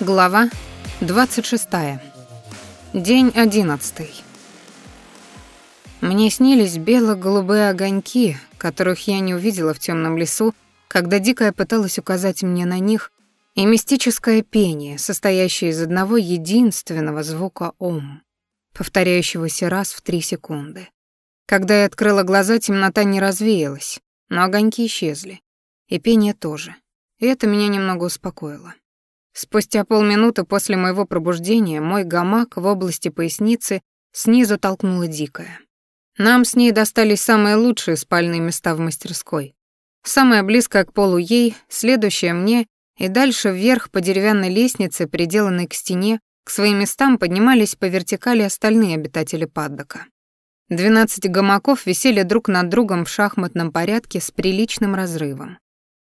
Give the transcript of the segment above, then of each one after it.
Глава 26. День 11. Мне снились бело-голубые огоньки, которых я не увидела в темном лесу, когда дикая пыталась указать мне на них, и мистическое пение, состоящее из одного единственного звука «ом», повторяющегося раз в три секунды. Когда я открыла глаза, темнота не развеялась, но огоньки исчезли, и пение тоже, и это меня немного успокоило. Спустя полминуты после моего пробуждения мой гамак в области поясницы снизу толкнула дикая. Нам с ней достались самые лучшие спальные места в мастерской. Самая близкая к полу ей, следующая мне, и дальше вверх по деревянной лестнице, приделанной к стене, к своим местам поднимались по вертикали остальные обитатели паддока. Двенадцать гамаков висели друг над другом в шахматном порядке с приличным разрывом.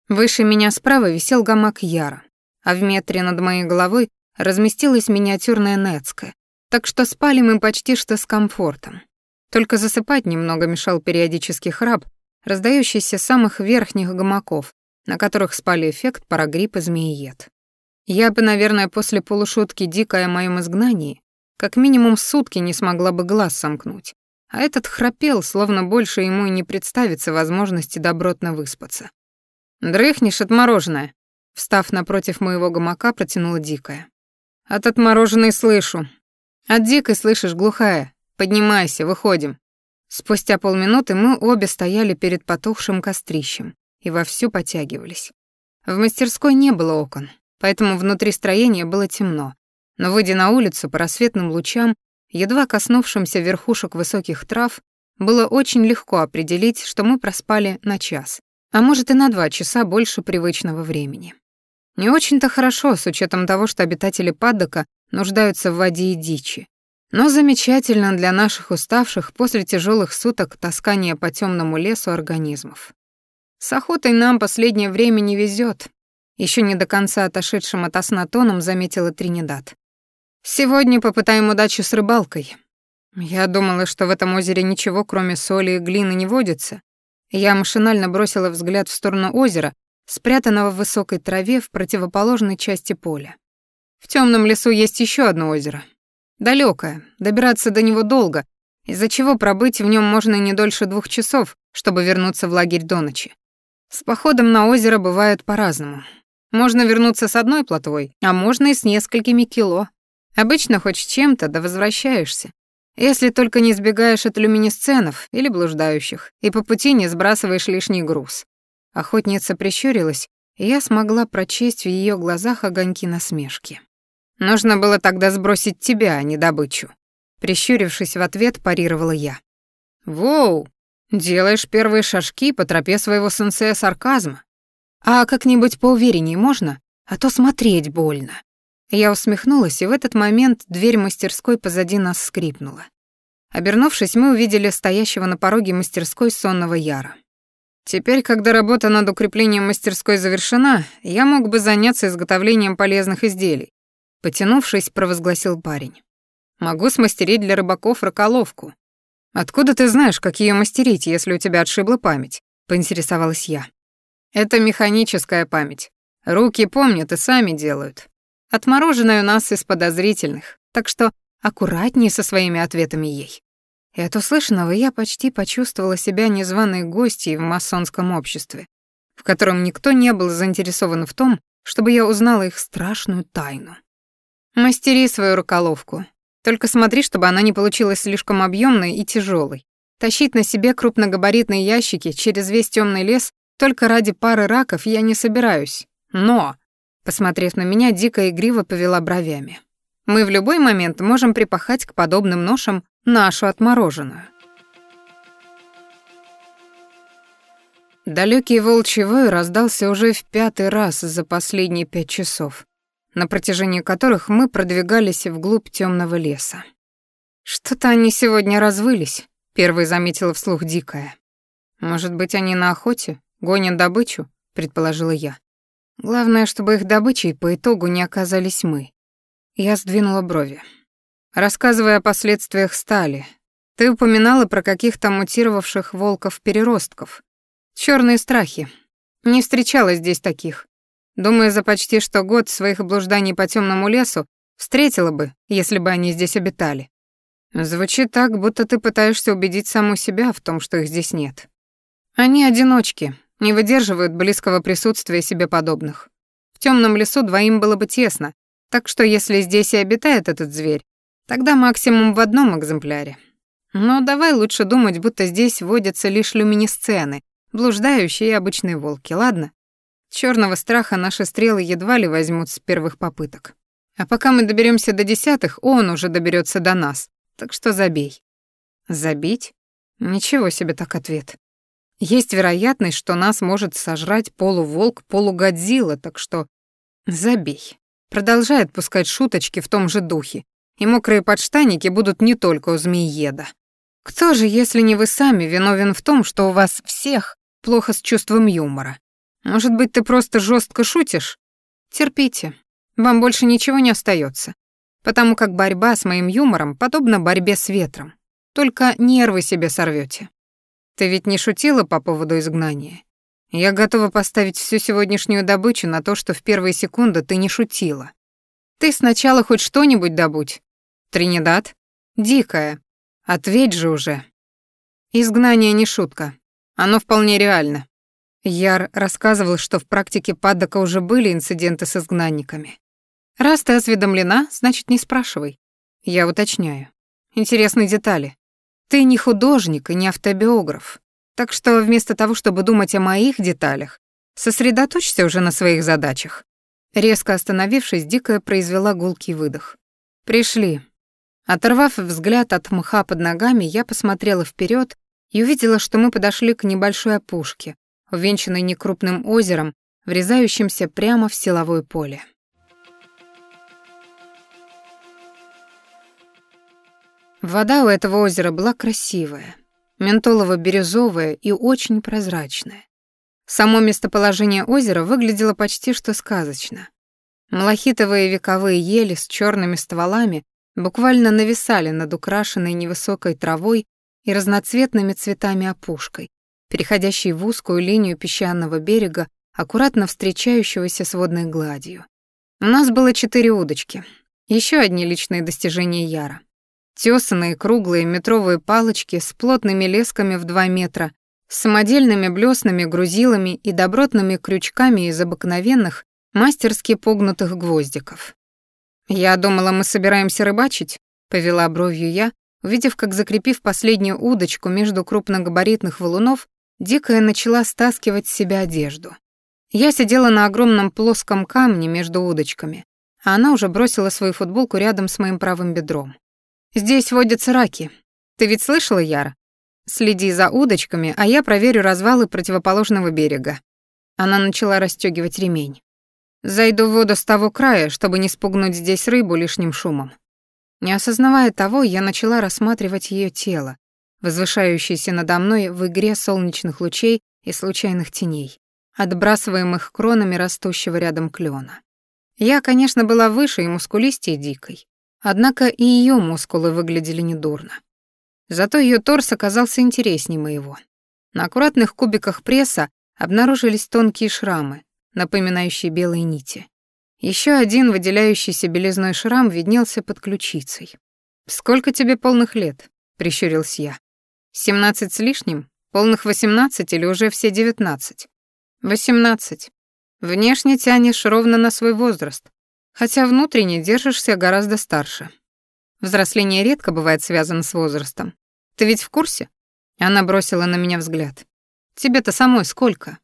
Выше меня справа висел гамак Яра, а в метре над моей головой разместилась миниатюрная Нецка, так что спали мы почти что с комфортом. Только засыпать немного мешал периодический храп, раздающийся с самых верхних гамаков, на которых спали эффект парагрипп и змеиед. Я бы, наверное, после полушутки дикой о моем изгнании как минимум сутки не смогла бы глаз сомкнуть, а этот храпел, словно больше ему и не представится возможности добротно выспаться. «Дрыхнешь, отмороженное», Встав напротив моего гамака, протянула дикая. «От отмороженной слышу. От дикой слышишь, глухая. Поднимайся, выходим». Спустя полминуты мы обе стояли перед потухшим кострищем и вовсю потягивались. В мастерской не было окон, поэтому внутри строения было темно. Но, выйдя на улицу по рассветным лучам, едва коснувшимся верхушек высоких трав, было очень легко определить, что мы проспали на час, а может и на два часа больше привычного времени. Не очень-то хорошо, с учетом того, что обитатели паддока нуждаются в воде и дичи. Но замечательно для наших уставших после тяжелых суток таскания по темному лесу организмов. С охотой нам последнее время не везет. Еще не до конца отошедшим от сна тоном заметила Тринидад. Сегодня попытаем удачу с рыбалкой. Я думала, что в этом озере ничего, кроме соли и глины, не водится. Я машинально бросила взгляд в сторону озера, спрятанного в высокой траве в противоположной части поля. В темном лесу есть еще одно озеро. Далекое, добираться до него долго, из-за чего пробыть в нем можно не дольше двух часов, чтобы вернуться в лагерь до ночи. С походом на озеро бывает по-разному. Можно вернуться с одной плотвой, а можно и с несколькими кило. Обычно хоть чем-то, да возвращаешься. Если только не сбегаешь от люминесценов или блуждающих, и по пути не сбрасываешь лишний груз. Охотница прищурилась, и я смогла прочесть в ее глазах огоньки насмешки. «Нужно было тогда сбросить тебя, а не добычу». Прищурившись в ответ, парировала я. «Воу! Делаешь первые шажки по тропе своего сенсея сарказма. А как-нибудь поувереннее можно? А то смотреть больно». Я усмехнулась, и в этот момент дверь мастерской позади нас скрипнула. Обернувшись, мы увидели стоящего на пороге мастерской сонного Яра. Теперь, когда работа над укреплением мастерской завершена, я мог бы заняться изготовлением полезных изделий. Потянувшись, провозгласил парень. Могу смастерить для рыбаков раколовку. Откуда ты знаешь, как ее мастерить, если у тебя отшибла память? Поинтересовалась я. Это механическая память. Руки помнят и сами делают. Отмороженная у нас из подозрительных, так что аккуратнее со своими ответами ей. И от услышанного я почти почувствовала себя незваной гостьей в масонском обществе, в котором никто не был заинтересован в том, чтобы я узнала их страшную тайну. Мастери свою руколовку. Только смотри, чтобы она не получилась слишком объемной и тяжелой. Тащить на себе крупногабаритные ящики через весь темный лес только ради пары раков я не собираюсь. Но, посмотрев на меня, дико игриво повела бровями. Мы в любой момент можем припахать к подобным ношам нашу отмороженную. Далекий волчий вой раздался уже в пятый раз за последние пять часов, на протяжении которых мы продвигались вглубь темного леса. «Что-то они сегодня развылись», — первой заметила вслух дикая. «Может быть, они на охоте, гонят добычу?» — предположила я. «Главное, чтобы их добычей по итогу не оказались мы». Я сдвинула брови. Рассказывая о последствиях стали, ты упоминала про каких-то мутировавших волков-переростков. Черные страхи. Не встречала здесь таких. Думаю, за почти что год своих блужданий по темному лесу встретила бы, если бы они здесь обитали. Звучит так, будто ты пытаешься убедить саму себя в том, что их здесь нет. Они одиночки, не выдерживают близкого присутствия себе подобных. В темном лесу двоим было бы тесно, так что если здесь и обитает этот зверь, тогда максимум в одном экземпляре. Но давай лучше думать, будто здесь водятся лишь люминесцены, блуждающие обычные волки, ладно? Черного страха наши стрелы едва ли возьмут с первых попыток. А пока мы доберемся до десятых, он уже доберется до нас. Так что забей. Забить? Ничего себе так ответ. Есть вероятность, что нас может сожрать полуволк, полугодзилла, так что забей. Продолжай отпускать шуточки в том же духе, и мокрые подштанники будут не только у змеиеда. Кто же, если не вы сами, виновен в том, что у вас всех плохо с чувством юмора? Может быть, ты просто жестко шутишь? Терпите. Вам больше ничего не остается, Потому как борьба с моим юмором подобна борьбе с ветром. Только нервы себе сорвете. Ты ведь не шутила по поводу изгнания? Я готова поставить всю сегодняшнюю добычу на то, что в первые секунды ты не шутила. Ты сначала хоть что-нибудь добудь. Тринидад? Дикая. Ответь же уже. Изгнание не шутка. Оно вполне реально. Яр рассказывал, что в практике Паддока уже были инциденты с изгнанниками. Раз ты осведомлена, значит, не спрашивай. Я уточняю. Интересные детали. Ты не художник и не автобиограф. Так что вместо того, чтобы думать о моих деталях, сосредоточься уже на своих задачах. Резко остановившись, Дикая произвела гулкий выдох. Пришли. Оторвав взгляд от мха под ногами, я посмотрела вперед и увидела, что мы подошли к небольшой опушке, увенчанной некрупным озером, врезающимся прямо в силовое поле. Вода у этого озера была красивая, ментолово-бирюзовая и очень прозрачная. Само местоположение озера выглядело почти что сказочно. Малахитовые вековые ели с черными стволами буквально нависали над украшенной невысокой травой и разноцветными цветами опушкой, переходящей в узкую линию песчаного берега, аккуратно встречающегося с водной гладью. У нас было четыре удочки. Еще одни личные достижения Яра. Тесанные круглые метровые палочки с плотными лесками в два метра, с самодельными блесными грузилами и добротными крючками из обыкновенных, мастерски погнутых гвоздиков. «Я думала, мы собираемся рыбачить», — повела бровью я, увидев, как, закрепив последнюю удочку между крупногабаритных валунов, Дикая начала стаскивать с себя одежду. Я сидела на огромном плоском камне между удочками, а она уже бросила свою футболку рядом с моим правым бедром. «Здесь водятся раки. Ты ведь слышала, Яра? Следи за удочками, а я проверю развалы противоположного берега». Она начала расстёгивать ремень. «Зайду в воду с того края, чтобы не спугнуть здесь рыбу лишним шумом». Не осознавая того, я начала рассматривать её тело, возвышающееся надо мной в игре солнечных лучей и случайных теней, отбрасываемых кронами растущего рядом клена. Я, конечно, была выше и мускулистее дикой, однако и ее мускулы выглядели недурно. Зато ее торс оказался интереснее моего. На аккуратных кубиках пресса обнаружились тонкие шрамы, напоминающие белые нити. Еще один выделяющийся белизной шрам виднелся под ключицей. «Сколько тебе полных лет?» — прищурился я. «Семнадцать с лишним? Полных восемнадцать или уже все девятнадцать?» «Восемнадцать. Внешне тянешь ровно на свой возраст, хотя внутренне держишься гораздо старше. Взросление редко бывает связано с возрастом. Ты ведь в курсе?» Она бросила на меня взгляд. «Тебе-то самой сколько?»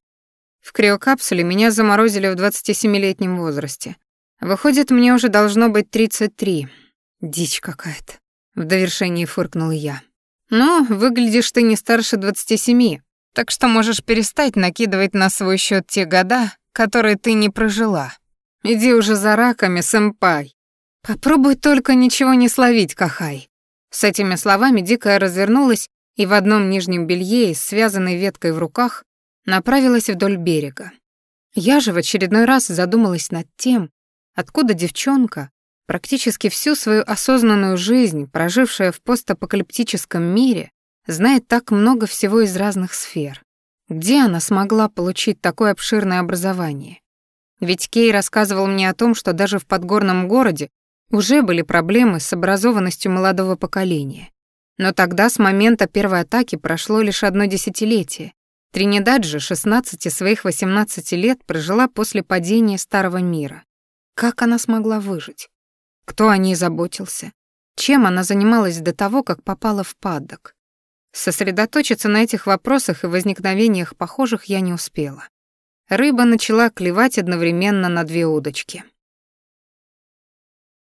В криокапсуле меня заморозили в 27-летнем возрасте. Выходит, мне уже должно быть 33. Дичь какая-то. В довершении фыркнула я. «Ну, выглядишь ты не старше 27, так что можешь перестать накидывать на свой счет те года, которые ты не прожила. Иди уже за раками, сэмпай. Попробуй только ничего не словить, Кахай». С этими словами Дикая развернулась и в одном нижнем белье связанной веткой в руках направилась вдоль берега. Я же в очередной раз задумалась над тем, откуда девчонка, практически всю свою осознанную жизнь, прожившая в постапокалиптическом мире, знает так много всего из разных сфер. Где она смогла получить такое обширное образование? Ведь Кей рассказывал мне о том, что даже в подгорном городе уже были проблемы с образованностью молодого поколения. Но тогда с момента первой атаки прошло лишь одно десятилетие. Тринидад же 16 своих 18 лет прожила после падения Старого мира. Как она смогла выжить? Кто о ней заботился? Чем она занималась до того, как попала в паддок? Сосредоточиться на этих вопросах и возникновениях похожих я не успела. Рыба начала клевать одновременно на две удочки.